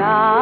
ငါ